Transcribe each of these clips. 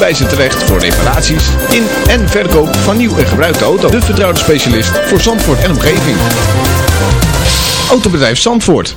bij ze terecht voor reparaties in en verkoop van nieuw en gebruikte auto's. De vertrouwde specialist voor Zandvoort en omgeving. Autobedrijf Zandvoort.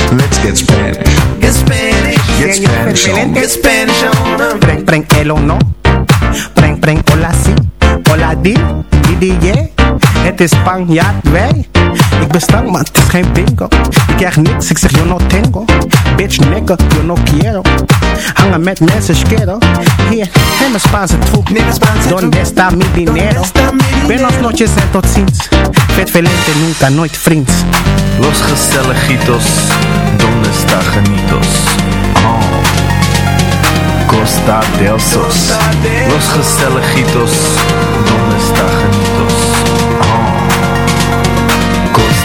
Let's get Spanish. Get Spanish. Get Spanish on. Get Spanish on. Preng, preng, el o no. Preng, preng, hola si. Hola di, di, di, yeah. Het is Spanjaard, wij. Ik ben stank, maar het is geen bingo. Ik krijg niks, ik zeg yo no tengo. Bitch, nigga, yo no quiero. Hangen met mensen, schero. Hier, neem mijn Spaanse troep. Donde está mi dinero? Buenos noches en tot ziens. Vet velente, nunca, nooit vriends. Los gezelligitos, donde está genitos? Oh. Costa del Sos. Los gezelligitos, donde está genitos?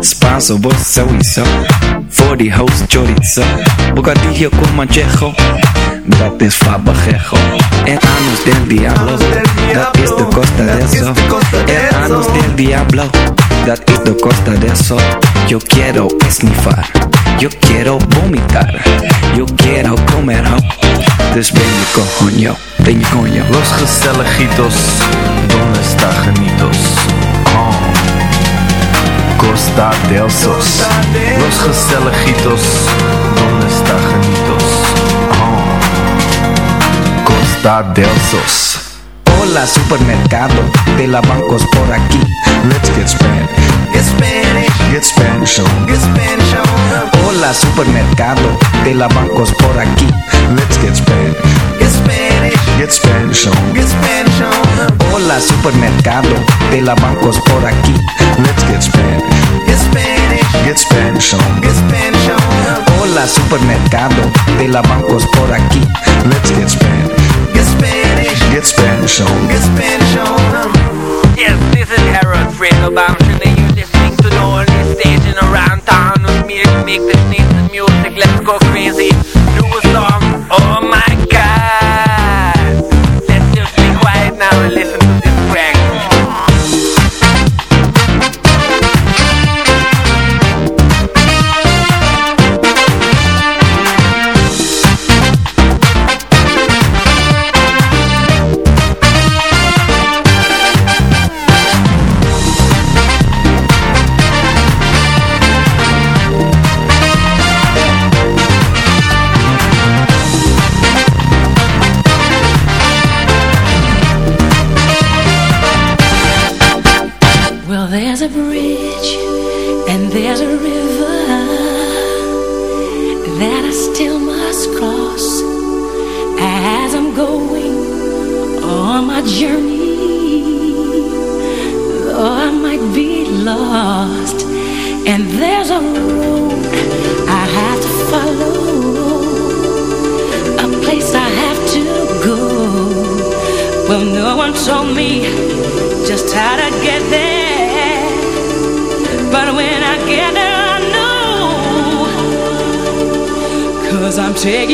Spanso, vos sowieso. Voor die host chorizo. Bocadillo con manchejo. Dat is fabajejo. El anus del diablo. Dat is de costa de eso. El anus del diablo. Dat is de costa de eso. Yo quiero esnifar. Yo quiero vomitar. Yo quiero comer ho. Dus ben je coño. Ben je coño. Los gezelligitos, donde está genitos? Costa del Sos. Los gezelligitos, donde está genitos? Oh. Costa del Sos. Hola supermercado de la bancos por aquí. Let's get Spanish. Get Spanish. Get Spanish on. Get Spanish on. Hola supermercado de la bancos por aquí. Let's get Spanish. Get Spanish. Get Spanish on. Get Spanish on. Hola supermercado de la bancos por aquí. Let's get Spanish. Get Spanish. Get Spanish on. Get Spanish on. Hola supermercado de la bancos por aquí. Let's get Spanish. Get Spanish. Get Spanish on. Get Spanish on. Yes, this is Harold Bamshin and you're listening to the only station around town with me make this nice music. Let's go crazy. Do a song. Oh my listen Cheguei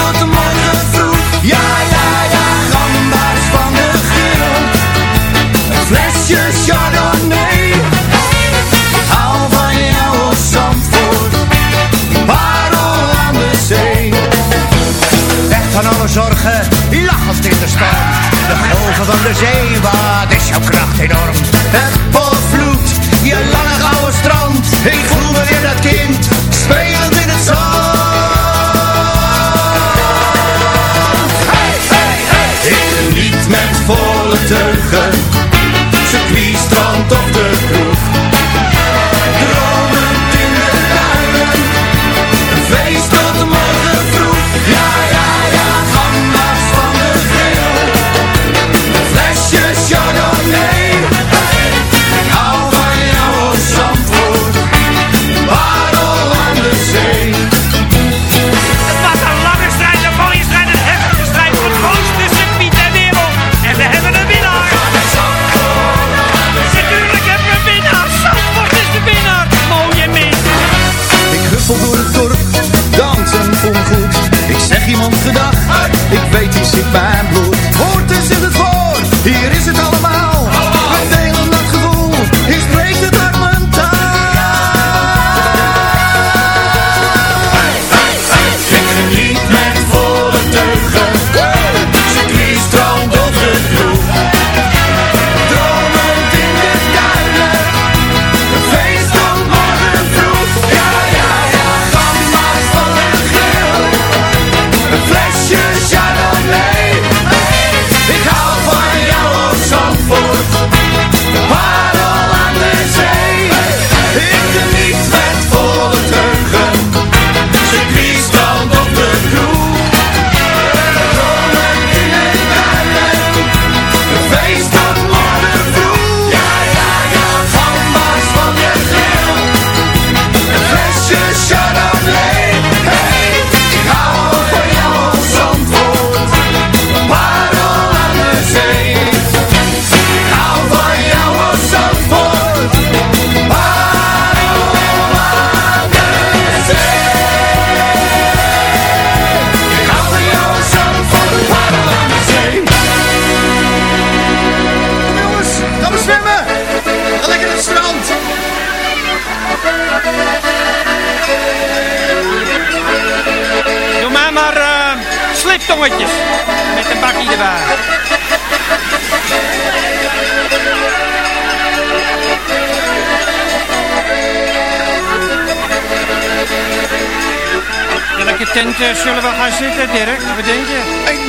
zorgen, lachend in de storm. De golven van de zee, wat is jouw kracht enorm? Het potvloed, je lange oude strand. Ik voel me weer dat kind, spelend in het zand. Hey, hey, hey! Ik geniet met volle teugen, circuit, strand of de kroeg. すだ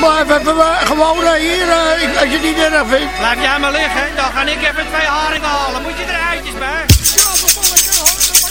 We even gewoon eh, hier, eh, als je het niet erg vindt. laat jij maar liggen, dan ga ik even twee haringen halen. Moet je er eitjes bij? Ja,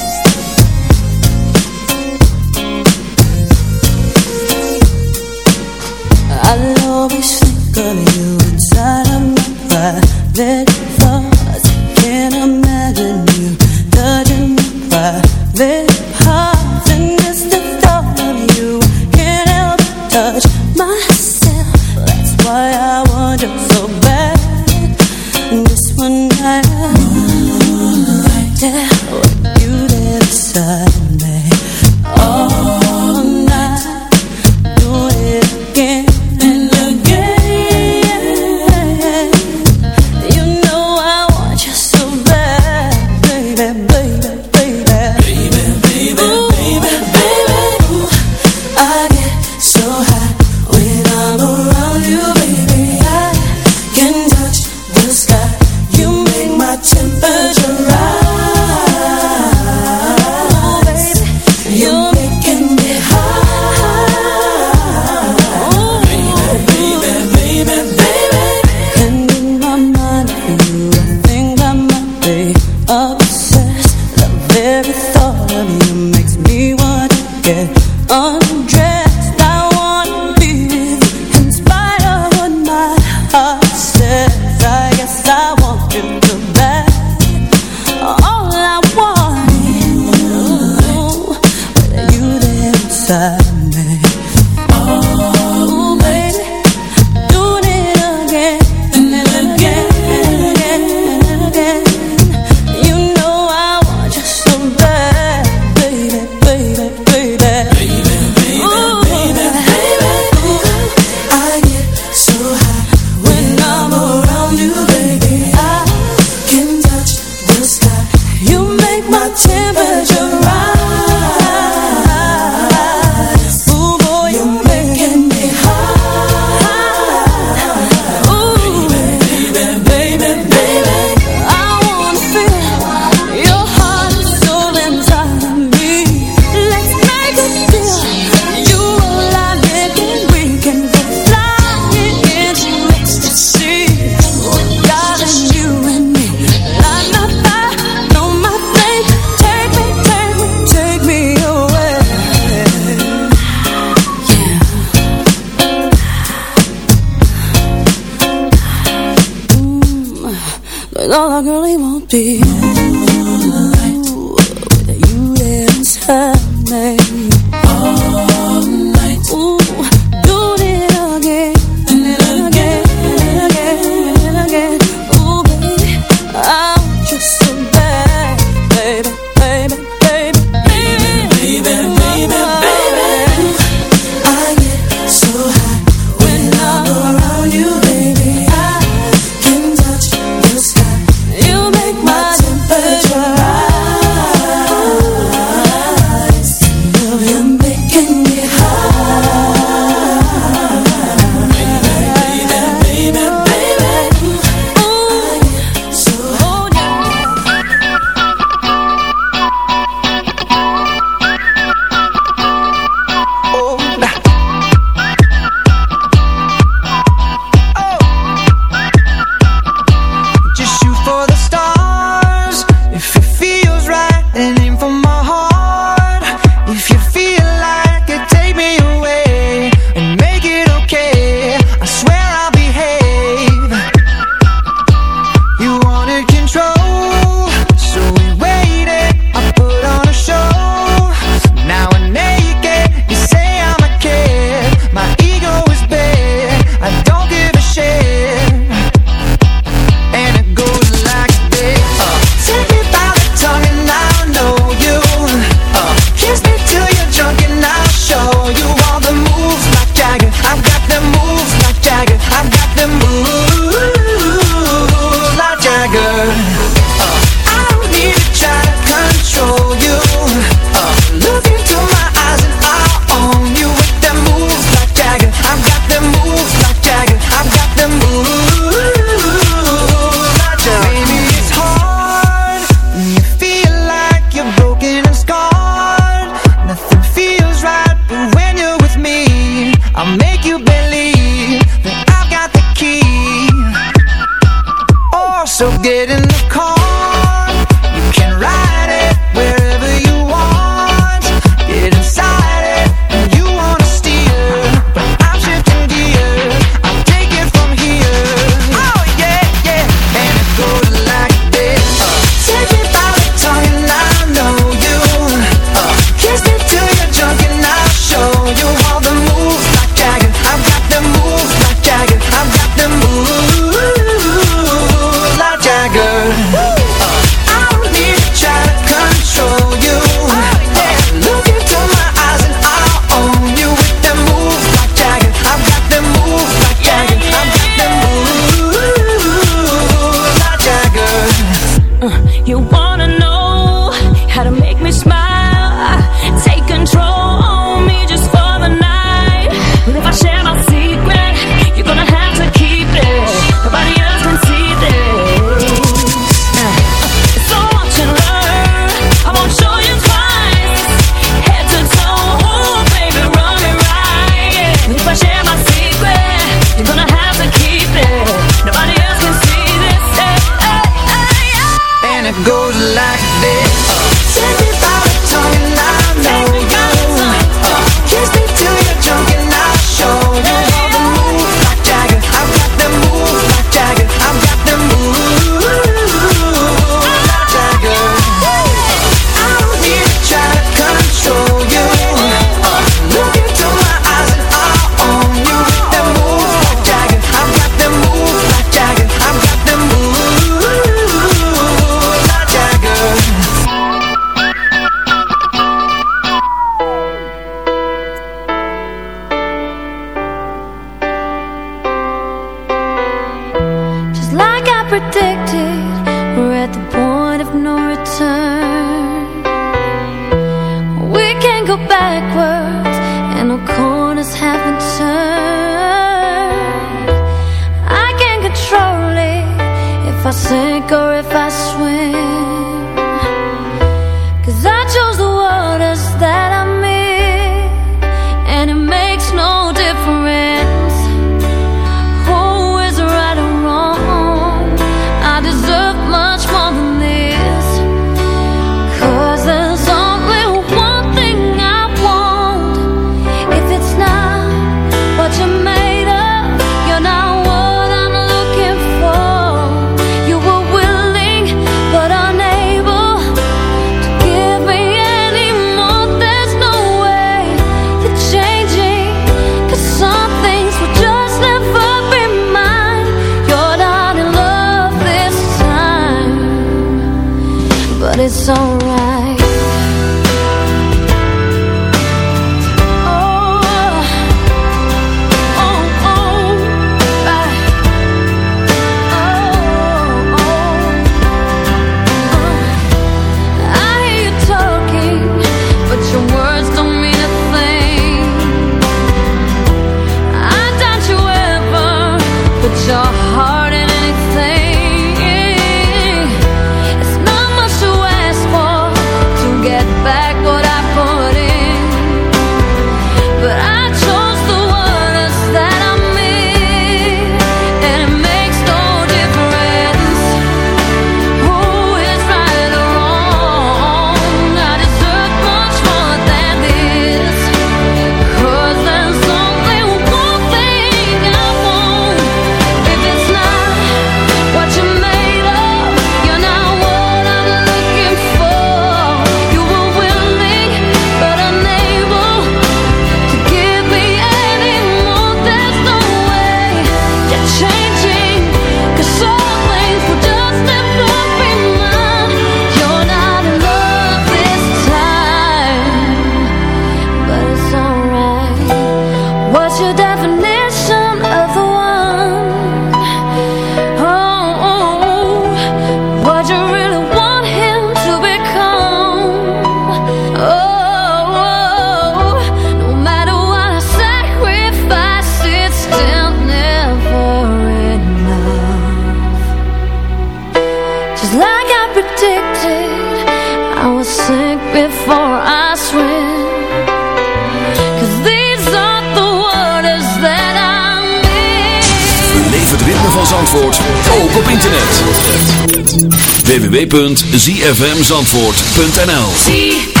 www.zfmzandvoort.nl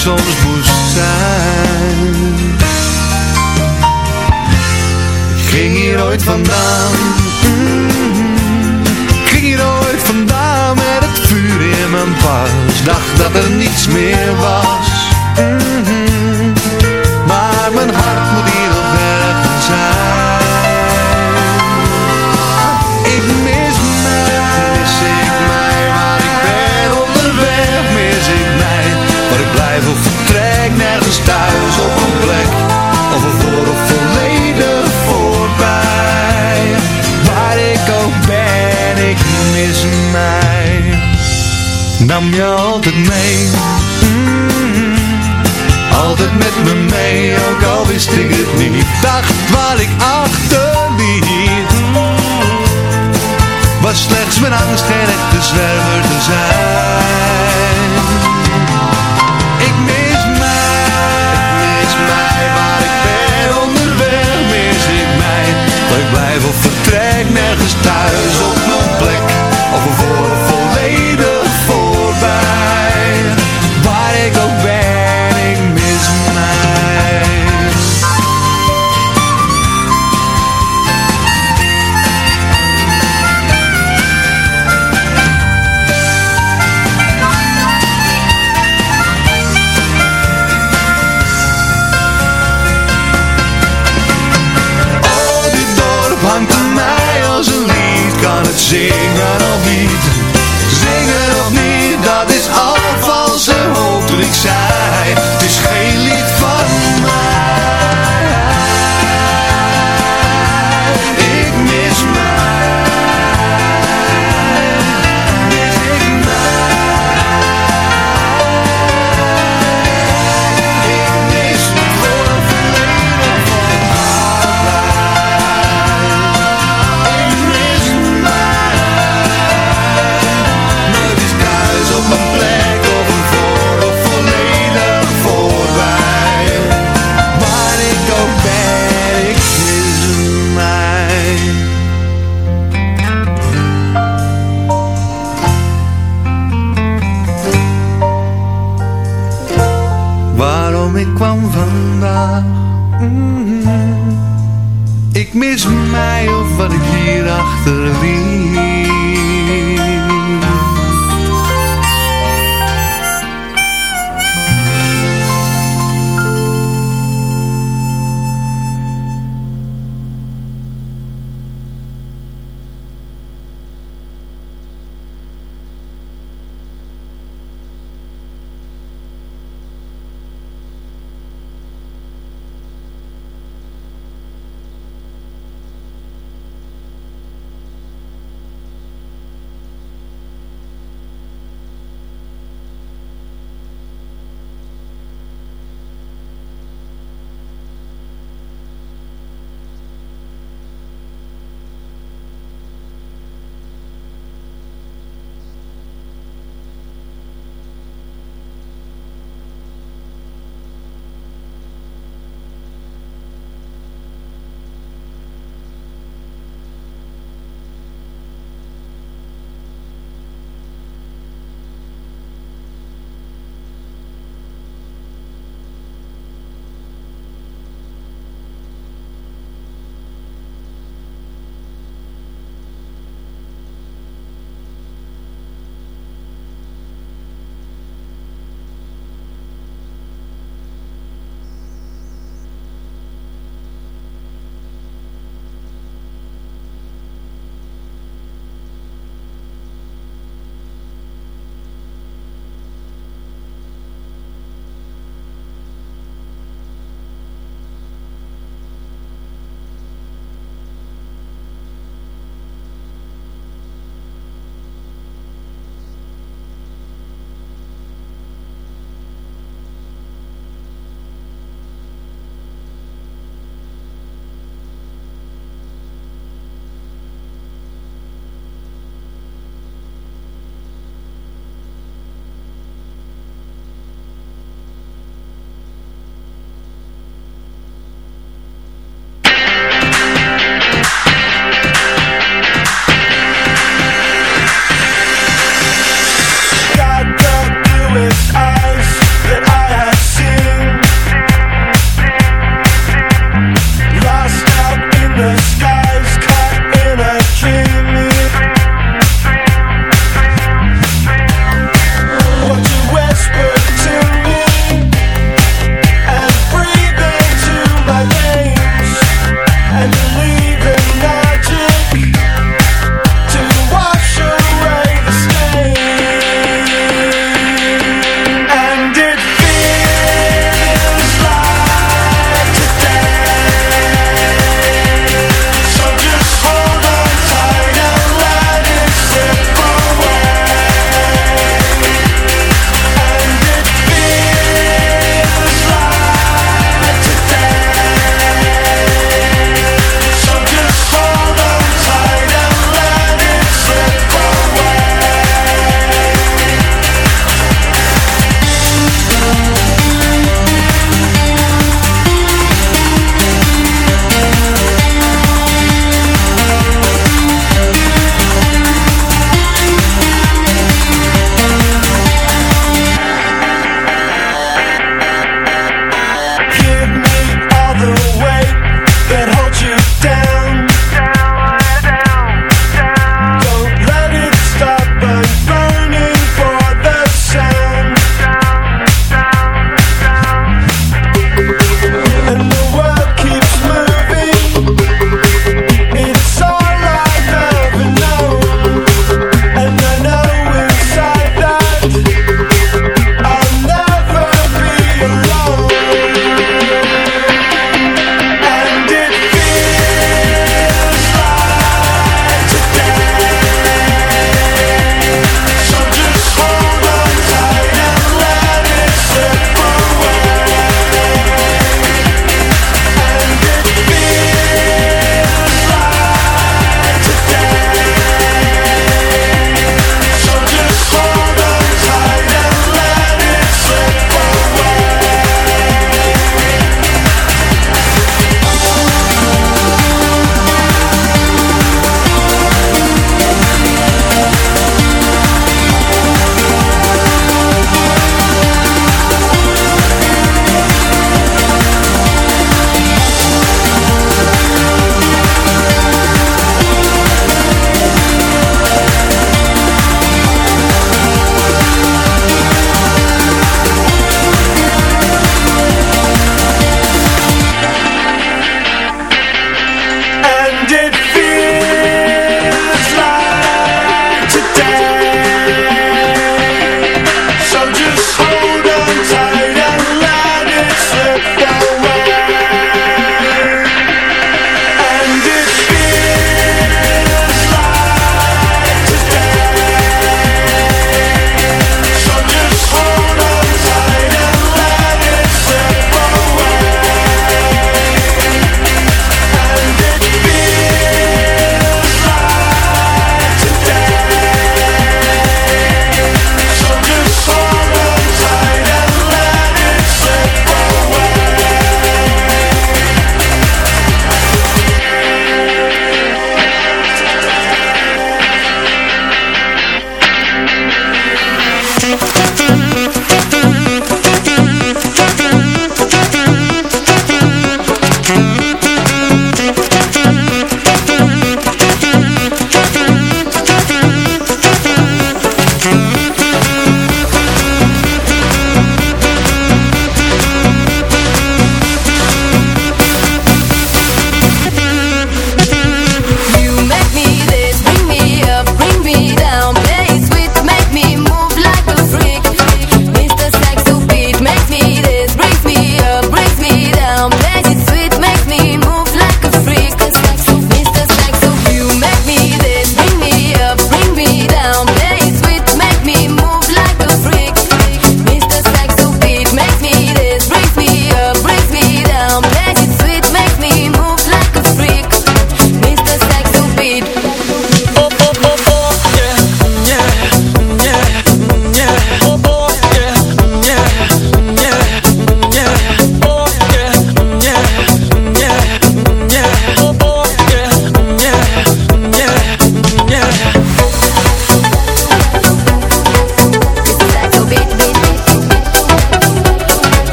soms moest zijn. Ik ging hier ooit vandaan, ging hier ooit vandaan met het vuur in mijn pas. Dacht dat er niets meer was. voren volledig voorbij. Waar ik ook ben, ik mis mij. Nam je altijd mee, mm-hmm. altijd met me mee, ook al wist ik het niet. Dacht waar ik achterliet, mm-hmm. was slechts mijn angst geen echte zwerver te zijn.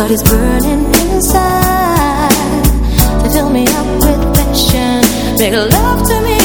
Blood burning inside. Fill me up with passion. Make love to me.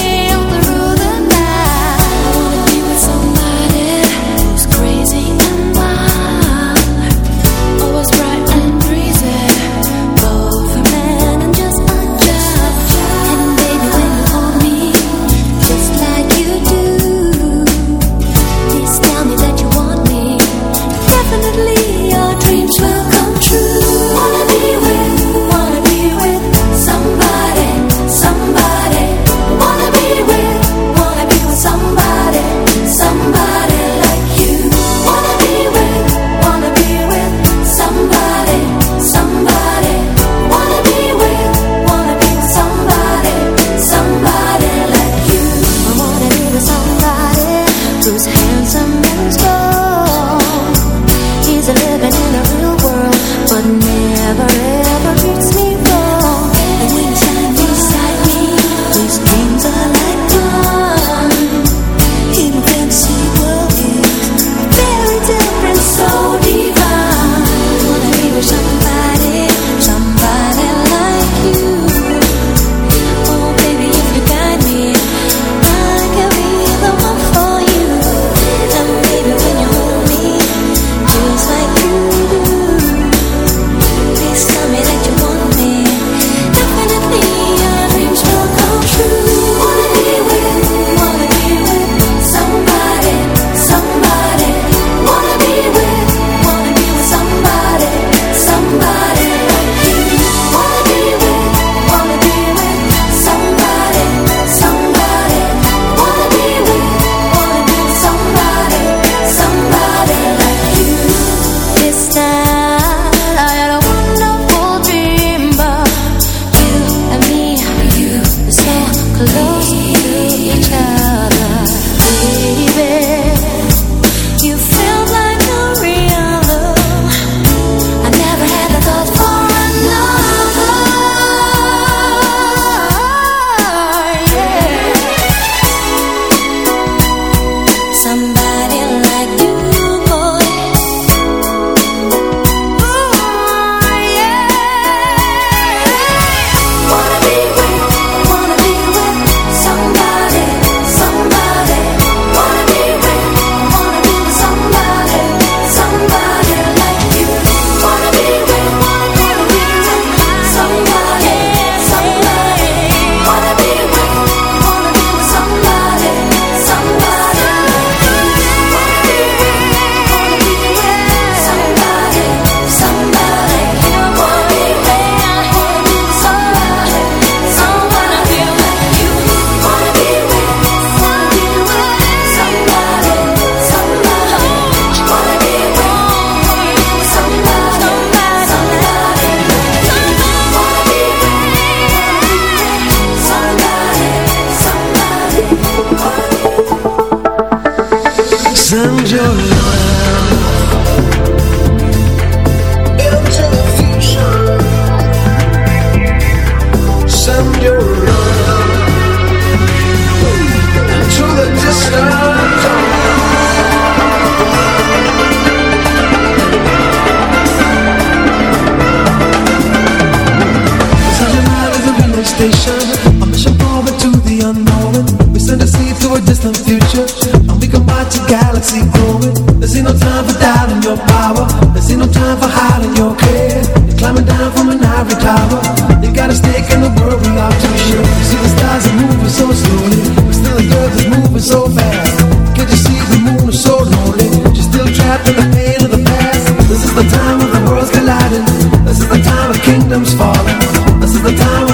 Station, a mission forward to the unknown. We send a seed to a distant future, and we can watch a galaxy growing. There's ain't no time for doubting your power. There's ain't no time for hiding your care. You're climbing down from an ivory tower. You got a stake in the world we are too sure. See the stars are moving so slowly, but still the earth is moving so fast. Can't you see the moon is so lonely? She's still trapped in the pain of the past. This is the time when the world's colliding. This is the time of kingdoms falling. This is the time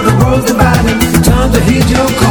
your call.